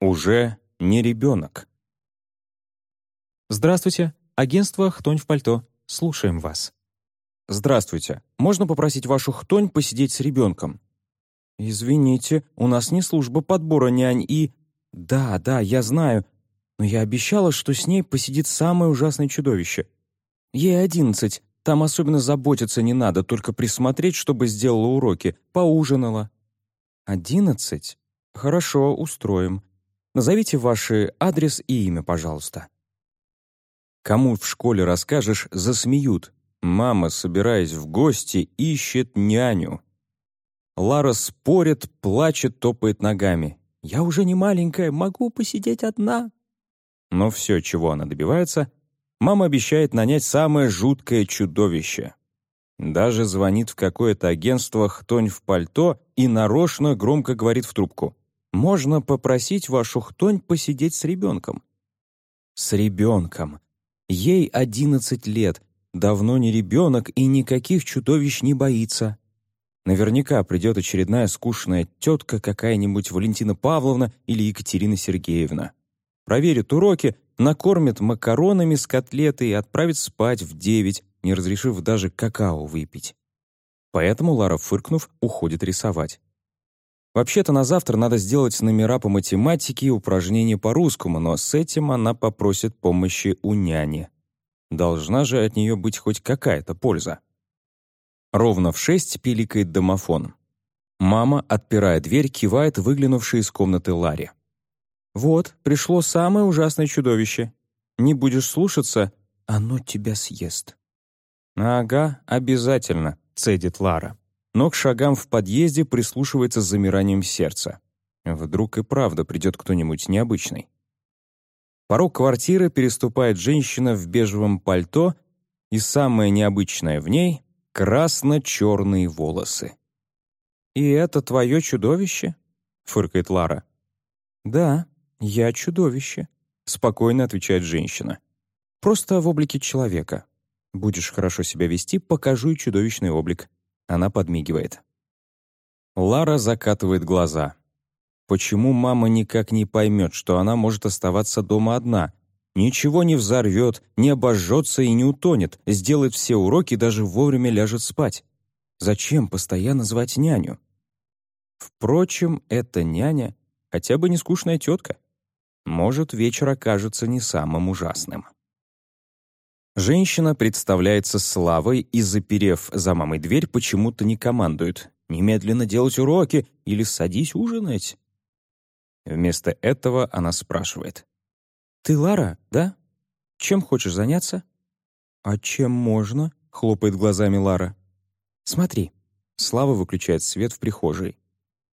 Уже не ребенок. Здравствуйте, агентство «Хтонь в пальто». Слушаем вас. Здравствуйте. Можно попросить вашу хтонь посидеть с ребенком? Извините, у нас не служба подбора нянь и... Да, да, я знаю, но я обещала, что с ней посидит самое ужасное чудовище. Ей одиннадцать, там особенно заботиться не надо, только присмотреть, чтобы сделала уроки, поужинала. Одиннадцать? Хорошо, устроим. Назовите ваши адрес и имя, пожалуйста. Кому в школе расскажешь, засмеют. Мама, собираясь в гости, ищет няню. Лара спорит, плачет, топает ногами. «Я уже не маленькая, могу посидеть одна». Но все, чего она добивается, мама обещает нанять самое жуткое чудовище. Даже звонит в какое-то агентство «Хтонь в пальто» и нарочно громко говорит в трубку. «Можно попросить вашу Хтонь посидеть с ребенком». С ребенком. Ей одиннадцать лет, давно не ребенок и никаких чудовищ не боится. Наверняка придет очередная скучная тетка какая-нибудь Валентина Павловна или Екатерина Сергеевна проверит уроки, накормит макаронами с котлетой и отправит спать в девять, не разрешив даже какао выпить. Поэтому Лара, фыркнув, уходит рисовать. Вообще-то на завтра надо сделать номера по математике и упражнения по русскому, но с этим она попросит помощи у няни. Должна же от нее быть хоть какая-то польза. Ровно в шесть пиликает домофон. Мама, отпирая дверь, кивает выглянувшей из комнаты Ларе. «Вот, пришло самое ужасное чудовище. Не будешь слушаться, оно тебя съест». «Ага, обязательно», — цедит Лара. Но к шагам в подъезде прислушивается с замиранием сердца. Вдруг и правда придет кто-нибудь необычный. Порог квартиры переступает женщина в бежевом пальто, и самое необычное в ней — красно-черные волосы. «И это твое чудовище?» — фыркает Лара. «Да», «Я чудовище», — спокойно отвечает женщина. «Просто в облике человека. Будешь хорошо себя вести, покажу и чудовищный облик». Она подмигивает. Лара закатывает глаза. Почему мама никак не поймет, что она может оставаться дома одна? Ничего не взорвет, не обожжется и не утонет, сделает все уроки даже вовремя ляжет спать. Зачем постоянно звать няню? Впрочем, эта няня хотя бы не скучная тетка. Может, вечер окажется не самым ужасным. Женщина представляется Славой и, заперев за мамой дверь, почему-то не командует «немедленно делать уроки» или «садись ужинать». Вместо этого она спрашивает. «Ты Лара, да? Чем хочешь заняться?» «А чем можно?» — хлопает глазами Лара. «Смотри». Слава выключает свет в прихожей.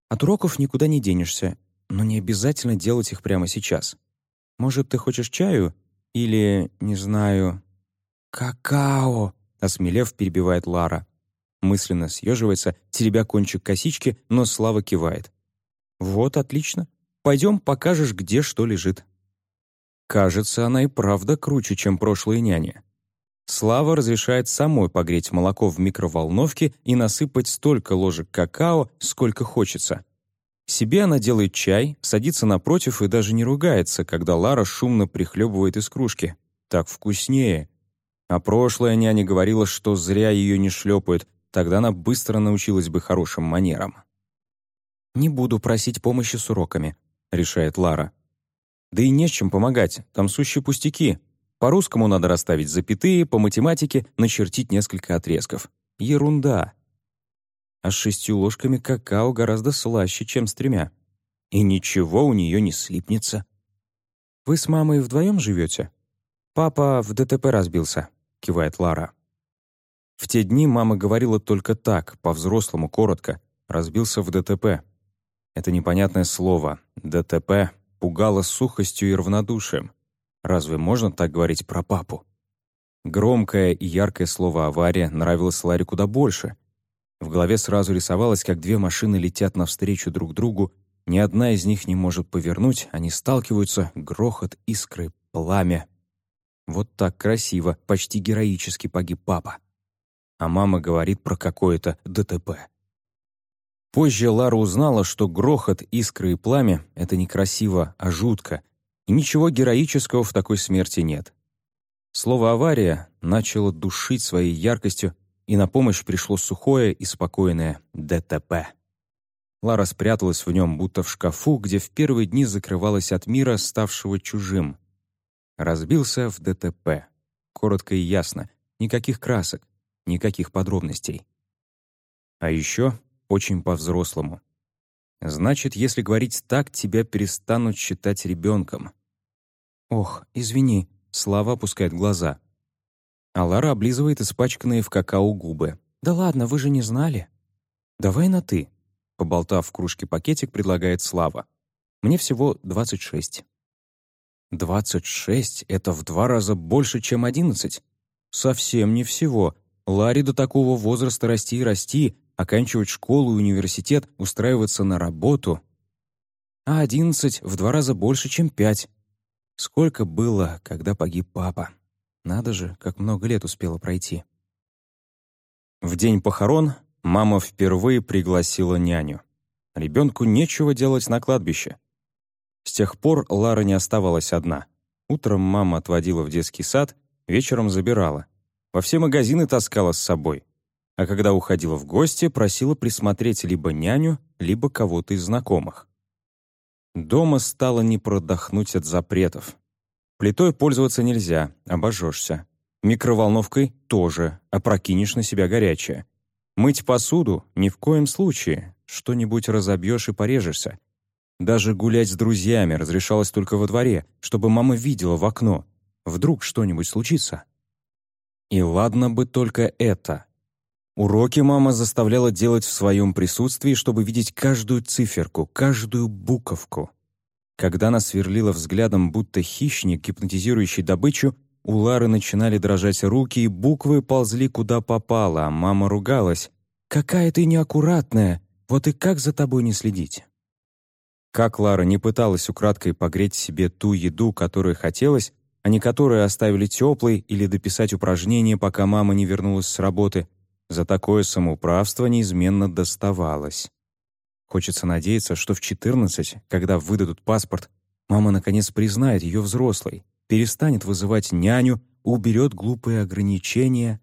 «От уроков никуда не денешься. Но не обязательно делать их прямо сейчас. Может, ты хочешь чаю? Или, не знаю... «Какао!» — осмелев, перебивает Лара. Мысленно съеживается, теребя кончик косички, но Слава кивает. «Вот, отлично. Пойдем, покажешь, где что лежит». Кажется, она и правда круче, чем прошлые няни. Слава разрешает самой погреть молоко в микроволновке и насыпать столько ложек какао, сколько хочется. Себе она делает чай, садится напротив и даже не ругается, когда Лара шумно прихлебывает из кружки. Так вкуснее. А прошлая няня говорила, что зря ее не шлепают, тогда она быстро научилась бы хорошим манерам. «Не буду просить помощи с уроками», — решает Лара. «Да и не с чем помогать, там сущие пустяки. По-русскому надо расставить запятые, по математике начертить несколько отрезков. Ерунда а с шестью ложками какао гораздо слаще, чем с тремя. И ничего у нее не слипнется. «Вы с мамой вдвоем живете?» «Папа в ДТП разбился», — кивает Лара. В те дни мама говорила только так, по-взрослому, коротко. «Разбился в ДТП». Это непонятное слово «ДТП» пугало сухостью и равнодушием. Разве можно так говорить про папу? Громкое и яркое слово «авария» нравилось Ларе куда больше, в голове сразу рисовалось, как две машины летят навстречу друг другу, ни одна из них не может повернуть, они сталкиваются, грохот, искры, пламя. Вот так красиво, почти героически погиб папа. А мама говорит про какое-то ДТП. Позже Лара узнала, что грохот, искры и пламя — это не красиво, а жутко, и ничего героического в такой смерти нет. Слово «авария» начало душить своей яркостью, и на помощь пришло сухое и спокойное «ДТП». Лара спряталась в нем, будто в шкафу, где в первые дни закрывалась от мира, ставшего чужим. Разбился в ДТП. Коротко и ясно. Никаких красок, никаких подробностей. А еще очень по-взрослому. Значит, если говорить так, тебя перестанут считать ребенком. «Ох, извини», — Слава опускает глаза. А Лара облизывает испачканные в какао губы. «Да ладно, вы же не знали». «Давай на «ты», — поболтав в кружке пакетик, предлагает Слава. «Мне всего 26». «26 — это в два раза больше, чем 11. Совсем не всего. Ларе до такого возраста расти и расти, оканчивать школу и университет, устраиваться на работу. А 11 в два раза больше, чем 5. Сколько было, когда погиб папа. Надо же, как много лет успело пройти. В день похорон мама впервые пригласила няню. Ребенку нечего делать на кладбище. С тех пор Лара не оставалась одна. Утром мама отводила в детский сад, вечером забирала. Во все магазины таскала с собой а когда уходила в гости, просила присмотреть либо няню, либо кого-то из знакомых. Дома стало не продохнуть от запретов. Плитой пользоваться нельзя, обожжешься. Микроволновкой тоже, опрокинешь на себя горячее. Мыть посуду ни в коем случае, что-нибудь разобьешь и порежешься. Даже гулять с друзьями разрешалось только во дворе, чтобы мама видела в окно. Вдруг что-нибудь случится. И ладно бы только это. Уроки мама заставляла делать в своем присутствии, чтобы видеть каждую циферку, каждую буковку. Когда она сверлила взглядом, будто хищник, гипнотизирующий добычу, у Лары начинали дрожать руки, и буквы ползли куда попало, а мама ругалась. «Какая ты неаккуратная! Вот и как за тобой не следить?» Как Лара не пыталась украдкой погреть себе ту еду, которую хотелось, а не которую оставили теплой или дописать упражнения, пока мама не вернулась с работы, за такое самоуправство неизменно доставалось. Хочется надеяться, что в 14, когда выдадут паспорт, мама наконец признает ее взрослой, перестанет вызывать няню, уберет глупые ограничения.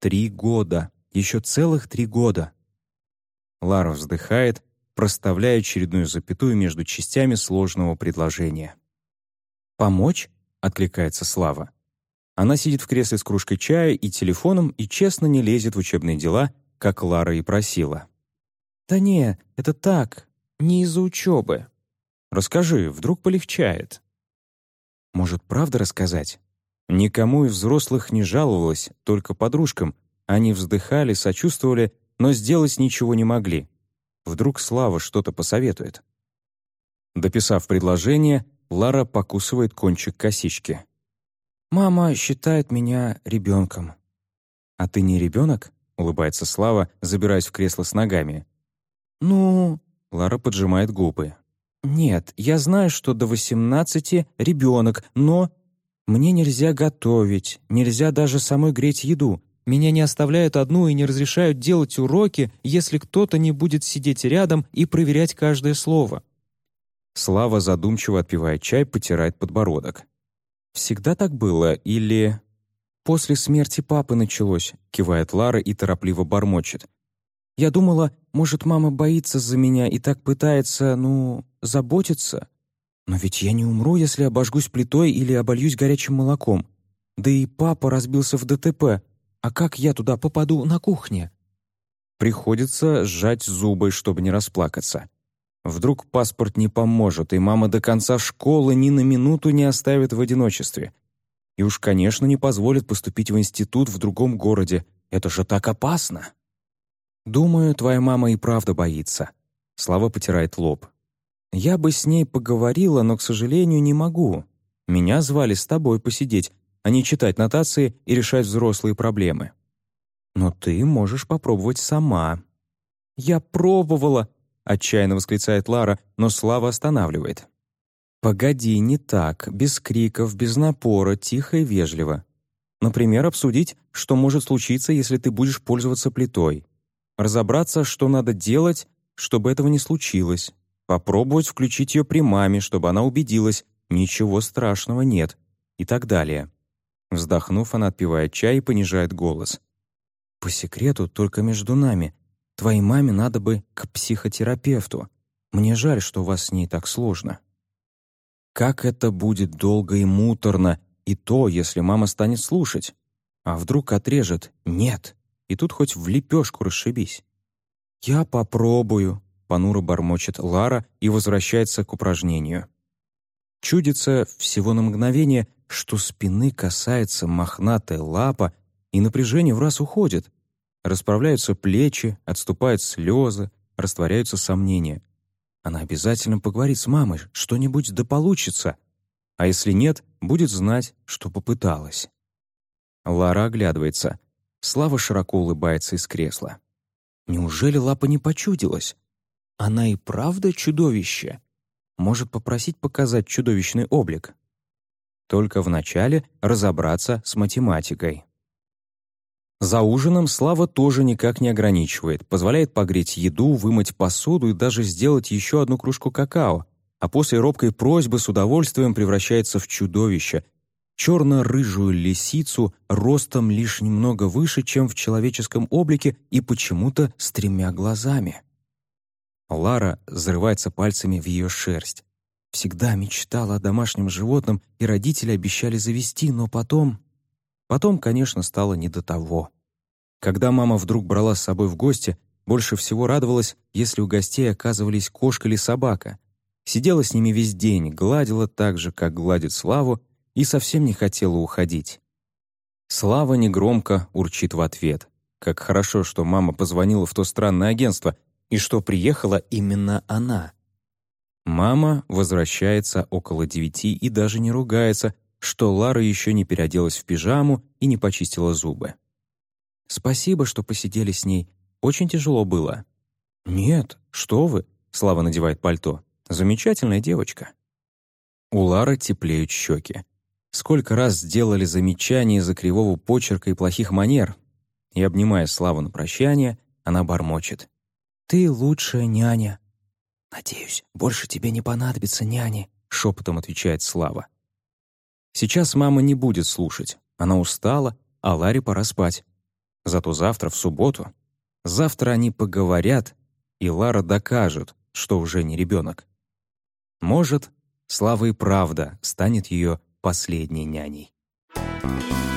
Три года. Еще целых три года. Лара вздыхает, проставляя очередную запятую между частями сложного предложения. «Помочь?» — откликается Слава. Она сидит в кресле с кружкой чая и телефоном и честно не лезет в учебные дела, как Лара и просила. «Да не, это так, не из-за учебы. Расскажи, вдруг полегчает». Может, правда рассказать? Никому из взрослых не жаловалась, только подружкам. Они вздыхали, сочувствовали, но сделать ничего не могли. Вдруг Слава что-то посоветует. Дописав предложение, Лара покусывает кончик косички. «Мама считает меня ребенком». «А ты не ребенок?» — улыбается Слава, забираясь в кресло с ногами. «Ну...» — Лара поджимает губы. «Нет, я знаю, что до восемнадцати ребенок, но мне нельзя готовить, нельзя даже самой греть еду. Меня не оставляют одну и не разрешают делать уроки, если кто-то не будет сидеть рядом и проверять каждое слово». Слава задумчиво отпивает чай, потирает подбородок. Всегда так было или...» «После смерти папы началось», — кивает Лара и торопливо бормочет. «Я думала, может, мама боится за меня и так пытается, ну, заботиться. Но ведь я не умру, если обожгусь плитой или обольюсь горячим молоком. Да и папа разбился в ДТП. А как я туда попаду на кухне?» Приходится сжать зубы, чтобы не расплакаться. Вдруг паспорт не поможет, и мама до конца школы ни на минуту не оставит в одиночестве. И уж, конечно, не позволит поступить в институт в другом городе. Это же так опасно. Думаю, твоя мама и правда боится. Слава потирает лоб. Я бы с ней поговорила, но, к сожалению, не могу. Меня звали с тобой посидеть, а не читать нотации и решать взрослые проблемы. Но ты можешь попробовать сама. Я пробовала, — отчаянно восклицает Лара, но Слава останавливает. «Погоди, не так, без криков, без напора, тихо и вежливо. Например, обсудить, что может случиться, если ты будешь пользоваться плитой. Разобраться, что надо делать, чтобы этого не случилось, попробовать включить ее при маме, чтобы она убедилась, ничего страшного нет, и так далее. Вздохнув, она отпивает чай и понижает голос. «По секрету, только между нами. Твоей маме надо бы к психотерапевту. Мне жаль, что у вас с ней так сложно». Как это будет долго и муторно, и то, если мама станет слушать. А вдруг отрежет «нет», и тут хоть в лепешку расшибись. «Я попробую», — понуро бормочет Лара и возвращается к упражнению. Чудится всего на мгновение, что спины касается мохнатая лапа, и напряжение в раз уходит. Расправляются плечи, отступают слезы, растворяются сомнения. Она обязательно поговорит с мамой, что-нибудь да получится. А если нет, будет знать, что попыталась. Лара оглядывается. Слава широко улыбается из кресла. Неужели лапа не почудилась? Она и правда чудовище? Может попросить показать чудовищный облик? Только вначале разобраться с математикой. За ужином Слава тоже никак не ограничивает, позволяет погреть еду, вымыть посуду и даже сделать еще одну кружку какао, а после робкой просьбы с удовольствием превращается в чудовище, черно-рыжую лисицу ростом лишь немного выше, чем в человеческом облике и почему-то с тремя глазами. Лара зарывается пальцами в ее шерсть. Всегда мечтала о домашнем животном, и родители обещали завести, но потом... Потом, конечно, стало не до того. Когда мама вдруг брала с собой в гости, больше всего радовалась, если у гостей оказывались кошка или собака. Сидела с ними весь день, гладила так же, как гладит Славу, и совсем не хотела уходить. Слава негромко урчит в ответ. Как хорошо, что мама позвонила в то странное агентство, и что приехала именно она. Мама возвращается около девяти и даже не ругается, что Лара еще не переоделась в пижаму и не почистила зубы. «Спасибо, что посидели с ней. Очень тяжело было». «Нет, что вы», — Слава надевает пальто. «Замечательная девочка». У Лары теплеют щеки. Сколько раз сделали замечания из-за кривого почерка и плохих манер. И, обнимая Славу на прощание, она бормочет. «Ты лучшая няня». «Надеюсь, больше тебе не понадобится няни», — шепотом отвечает Слава. Сейчас мама не будет слушать. Она устала, а Ларе пора спать. Зато завтра, в субботу, завтра они поговорят, и Лара докажет, что уже не ребенок. Может, Слава и правда станет ее последней няней. Thank you.